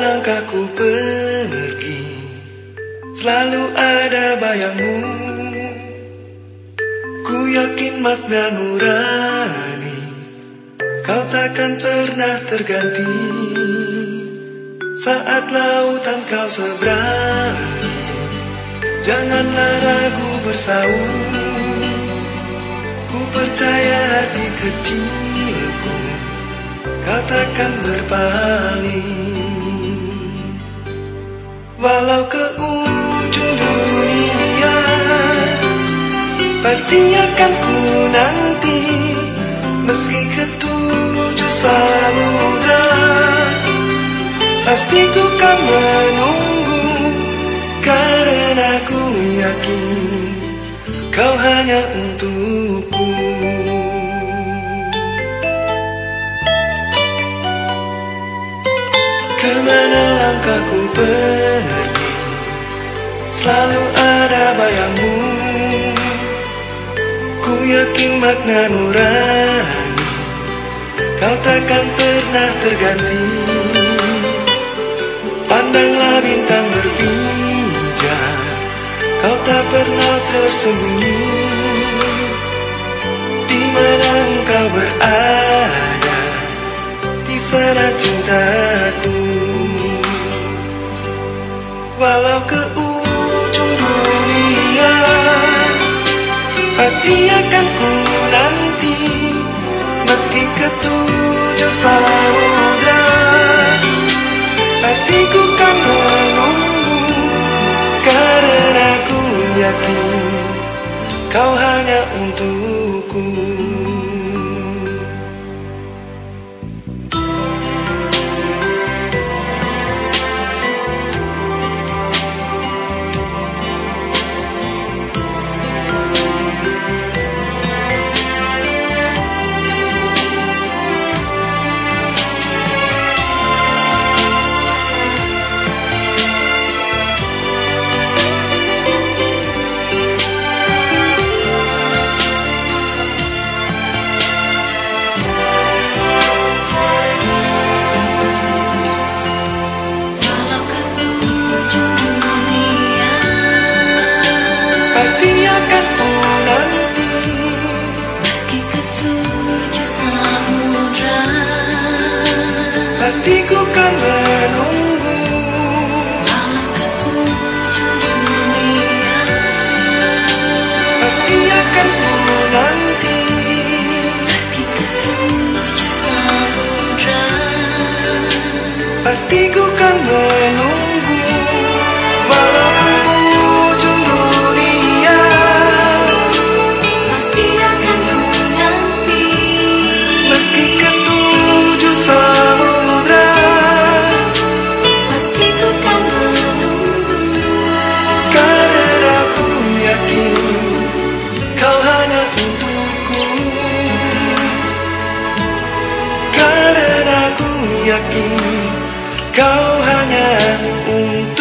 langkahku pergi? Selalu ada bayangmu. Ku yakin makna nurani Kau takkan pernah terganti. Saat lautan kau seberangi Janganlah ragu bersaung. Ku percaya hati kecilku Kau takkan berpaling. Walau ke ujung dunia Pasti akan ku nanti. Meski ke tujuh samudra Pasti ku kan menunggu. Karena ku yakin Kau hanya untukku Selalu ada bayangmu. Ku yakin makna nurani Kau takkan pernah terganti. Pandanglah bintang berpijar Kau tak pernah tersembunyi. Di mana engkau berada Di sana cintaku samudra Pasti ku kan menunggu Karena ku yakin Kau hanya untukku Aku yakin kau hanya untuk